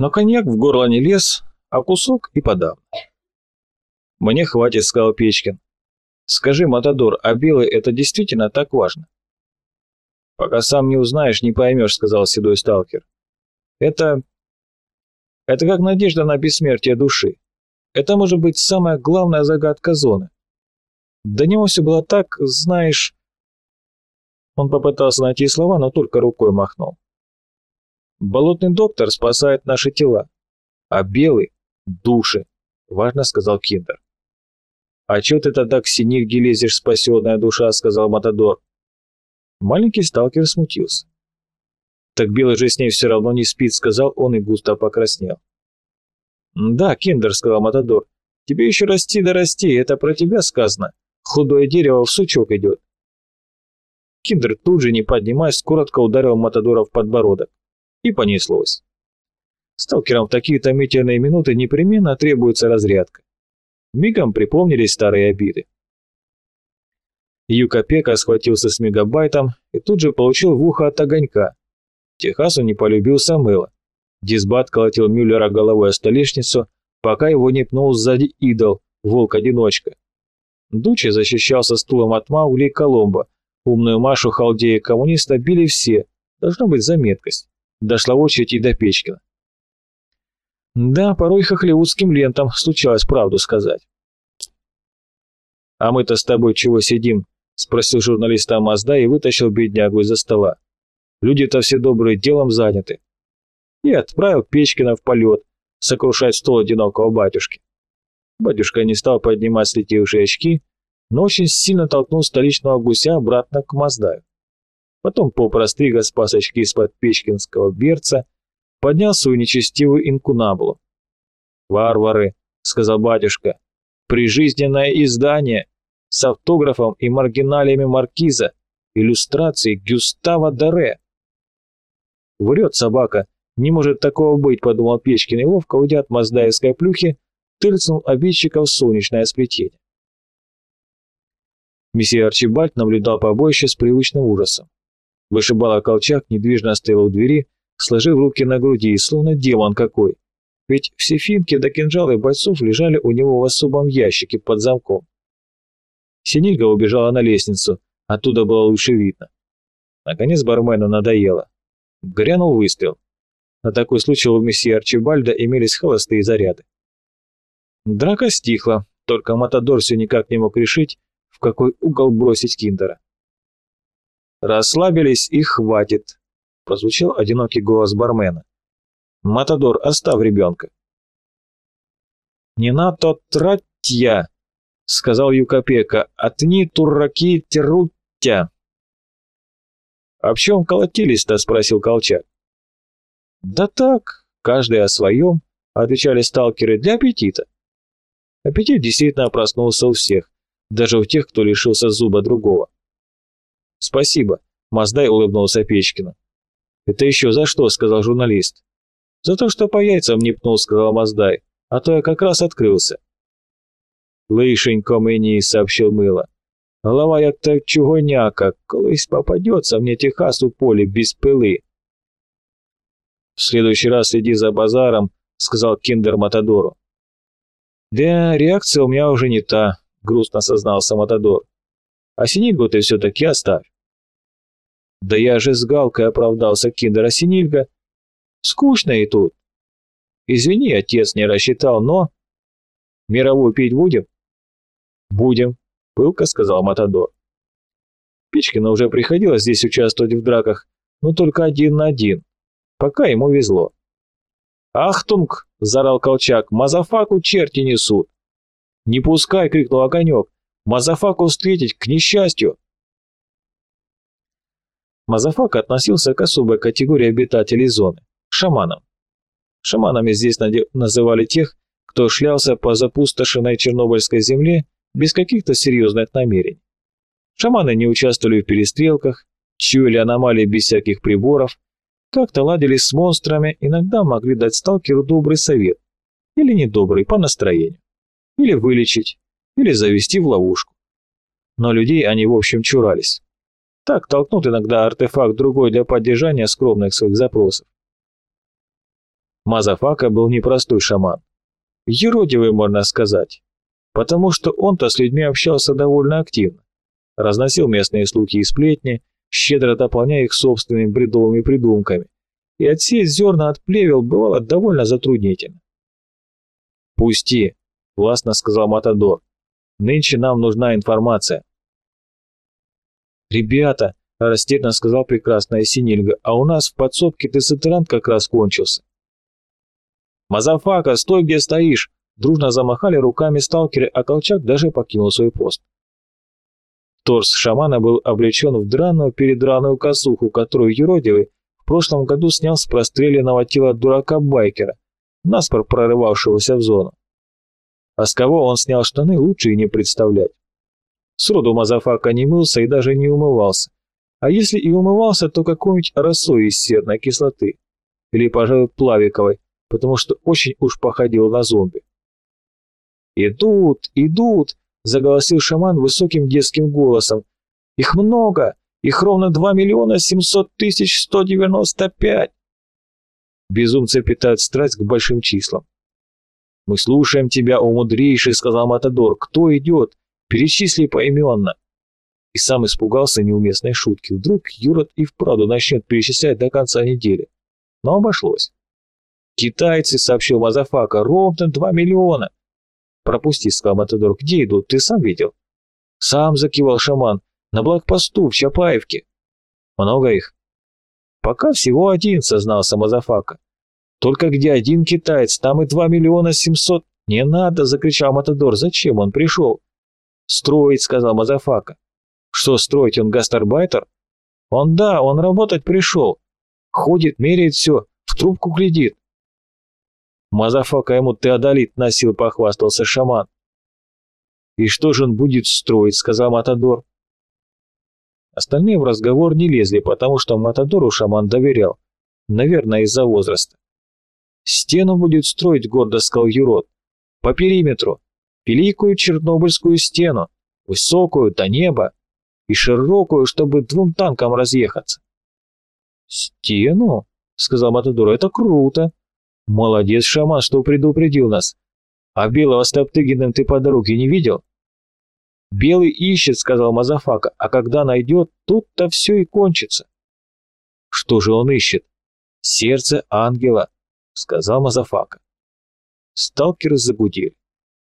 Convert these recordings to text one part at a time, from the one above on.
Но коньяк в горло не лез, а кусок и подавно. «Мне хватит», — сказал Печкин. «Скажи, Матадор, а белый — это действительно так важно?» «Пока сам не узнаешь, не поймешь», — сказал седой сталкер. «Это... это как надежда на бессмертие души. Это может быть самая главная загадка зоны. До него все было так, знаешь...» Он попытался найти слова, но только рукой махнул. «Болотный доктор спасает наши тела, а белый — души», — важно сказал Киндер. «А чё ты тогда к синильге лезешь, спасенная душа?» — сказал Матадор. Маленький сталкер смутился. «Так Белый же с ней все равно не спит», — сказал он и густо покраснел. «Да, Киндер», — сказал Матадор, — «тебе еще расти да расти, это про тебя сказано. Худое дерево в сучок идет». Киндер тут же, не поднимаясь, коротко ударил Матадора в подбородок. И понеслось. Сталкерам в такие томительные минуты непременно требуется разрядка. Мигом припомнились старые обиды. Юкопека схватился с мегабайтом и тут же получил в ухо от огонька. Техасу не полюбил Самыла. Дисбат колотил Мюллера головой о столешницу, пока его не пнул сзади идол, волк-одиночка. Дучи защищался стулом от Маугли и Коломбо. Умную Машу, халдея и коммуниста били все. Должна быть заметкость. Дошла очередь и до Печкина. Да, порой хохлевудским лентам случалось правду сказать. «А мы-то с тобой чего сидим?» — спросил журналиста Мазда и вытащил беднягу из-за стола. «Люди-то все добрые делом заняты». И отправил Печкина в полет, сокрушать стол одинокого батюшки. Батюшка не стал поднимать слетевшие очки, но очень сильно толкнул столичного гуся обратно к Маздаю. Потом попрострига спас очки из-под печкинского берца, поднял свою нечестивую инкунабулу. «Варвары», — сказал батюшка, — «прижизненное издание, с автографом и маргиналиями маркиза, иллюстрации Гюстава Даре. Врет собака, не может такого быть, подумал Печкин и ловко, уйдя от маздаевской плюхи, тыльцнул обидчика в солнечное сплетение. Месье Арчибальд наблюдал побоище с привычным ужасом. Вышибала колчак, недвижно стоял у двери, сложив руки на груди, словно демон какой. Ведь все финки до кинжалы бойцов лежали у него в особом ящике под замком. Синильга убежала на лестницу, оттуда было лучше видно. Наконец бармену надоело. Грянул выстрел. На такой случай у месье Арчибальда имелись холостые заряды. Драка стихла, только Матадор все никак не мог решить, в какой угол бросить Киндера. «Расслабились и хватит», — прозвучал одинокий голос бармена. «Матадор, оставь ребенка». «Не на то тратья!» — сказал Юкопека, — «отни тураки теруття». «А в чем колотились-то?» — спросил Колчак. «Да так, каждый о своем», — отвечали сталкеры, — «для аппетита». Аппетит действительно проснулся у всех, даже у тех, кто лишился зуба другого. «Спасибо», — Маздай улыбнулся Печкину. «Это еще за что?» — сказал журналист. «За то, что по яйцам не пнул», — сказал Маздай, — «а то я как раз открылся». Лишенько мені, сообщил Мыло. Голова як та чугуняка, колись попадеться мені Техас у полі без пилы. В следующий раз следи за базаром, сказал Киндер Матадору. Да, реакция у меня уже не та, грустно сознался Матадор. А Синильгу ты все-таки оставь. Да я же с Галкой оправдался Киндер, а Синильга... Скучно и тут. Извини, отец не рассчитал, но... Мировую пить будем? «Будем», — пылко сказал Матадор. Печкину уже приходилось здесь участвовать в драках, но только один на один. Пока ему везло. «Achtung!» — заорал Колчак. «Мазафаку черти несут!» «Не пускай!» — крикнул Огонек. «Мазафаку встретить, к несчастью!» Мазафак относился к особой категории обитателей зоны – шаманам. Шаманами здесь называли тех, кто шлялся по запустошенной Чернобыльской земле без каких-то серьезных намерений. Шаманы не участвовали в перестрелках, чуяли аномалии без всяких приборов, как-то ладили с монстрами, иногда могли дать сталкеру добрый совет, или недобрый, по настроению, или вылечить, или завести в ловушку. Но людей они в общем чурались. Так толкнут иногда артефакт другой для поддержания скромных своих запросов. Мазафака был непростой шаман. Юродивый, можно сказать, потому что он-то с людьми общался довольно активно. Разносил местные слухи и сплетни, щедро дополняя их собственными бредовыми придумками, и отсеять зерна от плевел бывало довольно затруднительно. «Пусти», — властно сказал Матадор. «Нынче нам нужна информация». «Ребята», — растерянно сказала прекрасная Синильга, «а у нас в подсобке дезодорант как раз кончился». «Мазафака, стой, где стоишь!» Дружно замахали руками сталкеры, а Колчак даже покинул свой пост. Торс шамана был облечен в драную передраную косуху, которую юродивый в прошлом году снял с простреленного тела дурака-байкера, на спор прорывавшегося в зону. А с кого он снял штаны, лучше и не представлять. Сроду Мазафака не мылся и даже не умывался. А если и умывался, то какой-нибудь росой из серной кислоты. Или, пожалуй, плавиковой, потому что очень уж походил на зомби. «Идут, идут!» — заголосил шаман высоким детским голосом. «Их много! Их ровно 2 миллиона 700 тысяч 195!» Безумцы питают страсть к большим числам. «Мы слушаем тебя, о мудрейший», — сказал Матадор. «Кто идет? Перечисли поименно». И сам испугался неуместной шутки. Вдруг Юрод и вправду начнет перечислять до конца недели. Но обошлось. «Китайцы», — сообщил Мазафака, — «ровно два миллиона». «Пропусти», — сказал Матадор. «Где идут? Ты сам видел?» «Сам», — закивал шаман. «На блокпосту, в Чапаевке». «Много их?» «Пока всего один», — сознался Мазафака. «Только где один китаец, там и два миллиона семьсот...» «Не надо!» — закричал Матадор. «Зачем он пришел?» «Строить», — сказал Мазафака. «Что строить? Он гастарбайтер?» «Он да, он работать пришел. Ходит, меряет все, в трубку глядит». «Мазафака ему теодолит носил», — похвастался шаман. «И что же он будет строить?» — сказал Матадор. Остальные в разговор не лезли, потому что Матадору шаман доверял. Наверное, из-за возраста. «Стену будет строить», — гордо сказал Юрод. «По периметру. Великую Чернобыльскую стену. Высокую, до неба. И широкую, чтобы двум танкам разъехаться». «Стену?» — сказал Матадор. «Это круто. Молодец, шаман, что предупредил нас. А белого с Топтыгиным ты по дороге не видел?» «Белый ищет», — сказал Мазафака, — «а когда найдет, тут-то все и кончится». «Что же он ищет?» «Сердце ангела», — сказал Мазафака. Сталкеры загудели.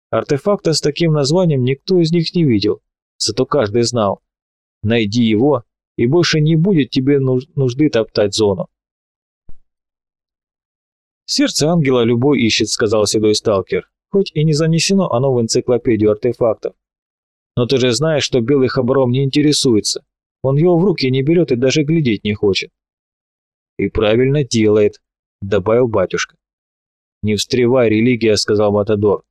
Артефакта с таким названием никто из них не видел, зато каждый знал. Найди его, и больше не будет тебе нужды топтать зону. «Сердце ангела любой ищет», — сказал седой сталкер, хоть и не занесено оно в энциклопедию артефактов. Но ты же знаешь, что белый хабаром не интересуется. Он его в руки не берет и даже глядеть не хочет. И правильно делает, добавил батюшка. Не встревай, религия, сказал Матадор.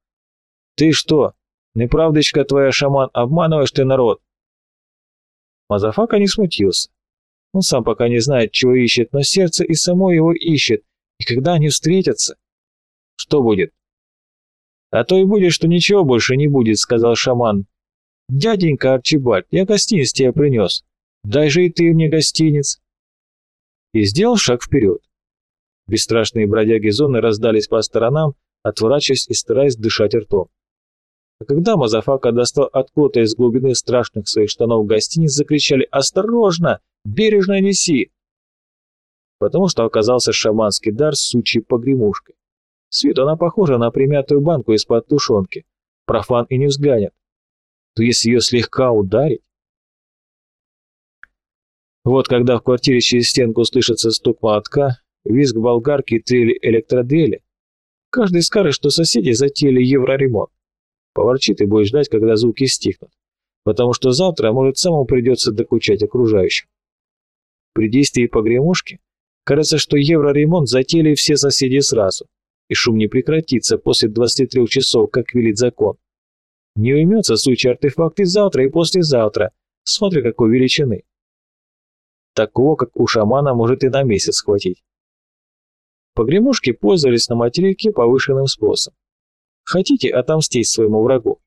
Ты что, неправдочка твоя, шаман, обманываешь ты народ? Мазафака не смутился. Он сам пока не знает, чего ищет, но сердце и само его ищет, и когда они встретятся... Что будет? А то и будет, что ничего больше не будет, сказал шаман, «Дяденька Арчибальд, я гостинец тебе принес. Дай же и ты мне гостинец». И сделал шаг вперед. Бесстрашные бродяги зоны раздались по сторонам, отворачиваясь и стараясь дышать ртом. А когда Мазафака достал откуда-то из глубины страшных своих штанов гостинец, закричали «Осторожно! Бережно неси!» Потому что оказался шаманский дар сучьей погремушкой. С виду она похожа на примятую банку из-под тушенки. Профан и не взглянет то если ее слегка ударить... Вот когда в квартире через стенку слышится стук молотка, визг болгарки и трели электродрели, каждый скажет, что соседи затеяли евроремонт. Поворчит и будет ждать, когда звуки стихнут, потому что завтра, может, самому придется докучать окружающим. При действии погремушки кажется, что евроремонт затеяли все соседи сразу, и шум не прекратится после 23 часов, как велит закон. Не уймется сучий артефакт и завтра, и послезавтра, смотря какой величины. Такого, как у шамана, может и на месяц хватить. Погремушки пользовались на материке повышенным спросом. Хотите отомстить своему врагу?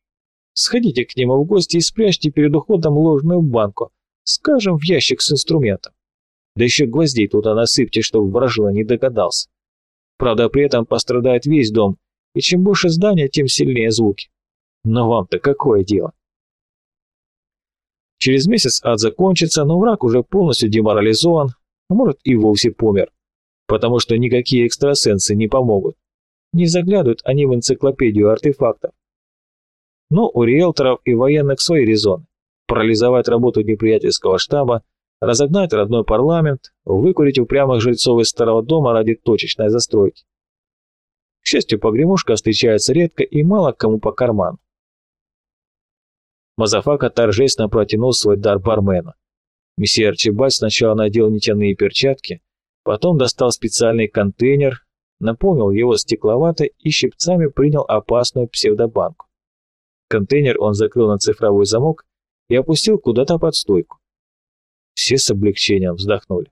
Сходите к нему в гости и спрячьте перед уходом ложную банку, скажем, в ящик с инструментом. Да еще гвоздей туда насыпьте, чтобы вражина не догадался. Правда, при этом пострадает весь дом, и чем больше здания, тем сильнее звуки. Но вам-то какое дело? Через месяц ад закончится, но враг уже полностью деморализован, а может и вовсе помер, потому что никакие экстрасенсы не помогут. Не заглядывают они в энциклопедию артефактов. Но у риэлторов и военных свои резоны. Парализовать работу неприятельского штаба, разогнать родной парламент, выкурить упрямых жильцов из старого дома ради точечной застройки. К счастью, погремушка встречается редко и мало кому по карману. Мазафака торжественно протянул свой дар бармену. Месье Арчибальд сначала надел нитяные перчатки, потом достал специальный контейнер, наполнил его стекловатой и щипцами принял опасную псевдобанку. Контейнер он закрыл на цифровой замок и опустил куда-то под стойку. Все с облегчением вздохнули.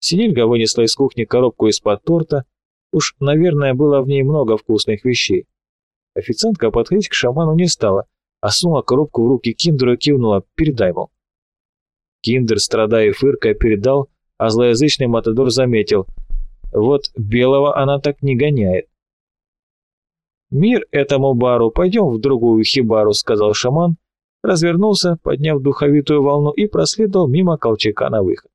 Синильга вынесла из кухни коробку из-под торта, уж, наверное, было в ней много вкусных вещей. Официантка подходить к шаману не стала, а сунула коробку в руки Киндеру и кивнула «передай, мол». Киндер, страдая и фыркая, передал, а злоязычный Матадор заметил «вот белого она так не гоняет». «Мир этому бару, пойдем в другую хибару», — сказал шаман, развернулся, подняв духовитую волну и проследовал мимо Колчака на выход.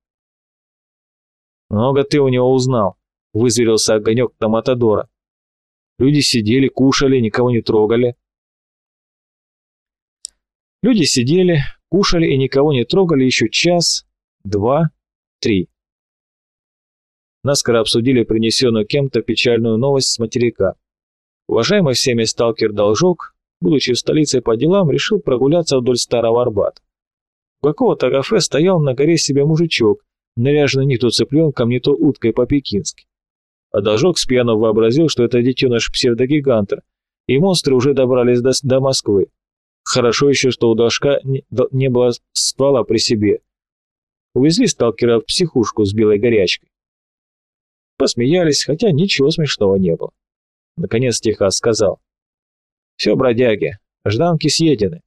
«Много ты у него узнал», — вызверился огонек на Матадора. «Люди сидели, кушали, никого не трогали». Люди сидели, кушали и никого не трогали еще час, два, три. Наскоро обсудили принесенную кем-то печальную новость с материка. Уважаемый всеми сталкер Должок, будучи в столице по делам, решил прогуляться вдоль старого Арбата. У какого-то кафе стоял на горе себе мужичок, наряженный не то цыпленком, не то уткой по-пекински. А Должок с вообразил, что это детеныш псевдогиганта, и монстры уже добрались до, до Москвы. Хорошо еще, что у Дашка не, не было ствола при себе. Увезли сталкера в психушку с белой горячкой. Посмеялись, хотя ничего смешного не было. Наконец Техас сказал. «Все, бродяги, жданки съедены».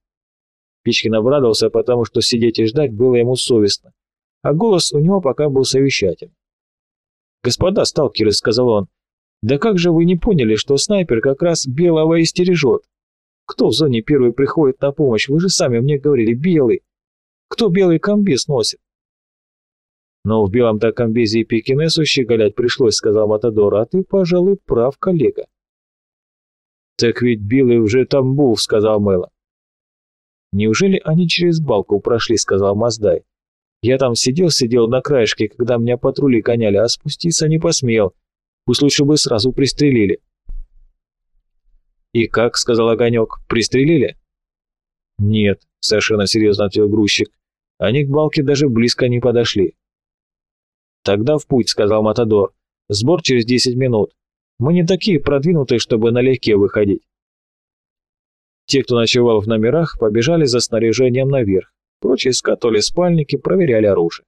Пичкин обрадовался, потому что сидеть и ждать было ему совестно, а голос у него пока был совещательный. «Господа сталкеры», — сказал он, — «да как же вы не поняли, что снайпер как раз белого и стережет? Кто в зоне первый приходит на помощь? Вы же сами мне говорили, белый. Кто белый комбез носит? Но в белом-то комбезе и пекинесу щеголять пришлось, сказал Матадор, а ты, пожалуй, прав, коллега. Так ведь белый уже там был, сказал Мэла. Неужели они через балку прошли, сказал Маздай. Я там сидел-сидел на краешке, когда меня патрули гоняли, а спуститься не посмел. Пусть лучше бы сразу пристрелили. «И как?» — сказал Огонек. «Пристрелили?» «Нет», — совершенно серьезно ответил грузчик. «Они к балке даже близко не подошли». «Тогда в путь», — сказал Матадор. «Сбор через десять минут. Мы не такие продвинутые, чтобы налегке выходить». Те, кто ночевал в номерах, побежали за снаряжением наверх. Прочие скатывали спальники, проверяли оружие.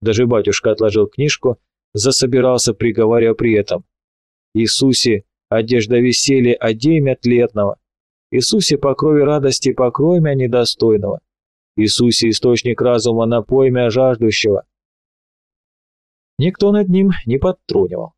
Даже батюшка отложил книжку, засобирался, приговаривая при этом. «Иисусе, одежда веселья, одей мятлетного. Иисусе, по крови радости, покрой меня недостойного. Иисусе, источник разума, напой меня жаждущего. Никто над ним не подтрунивал.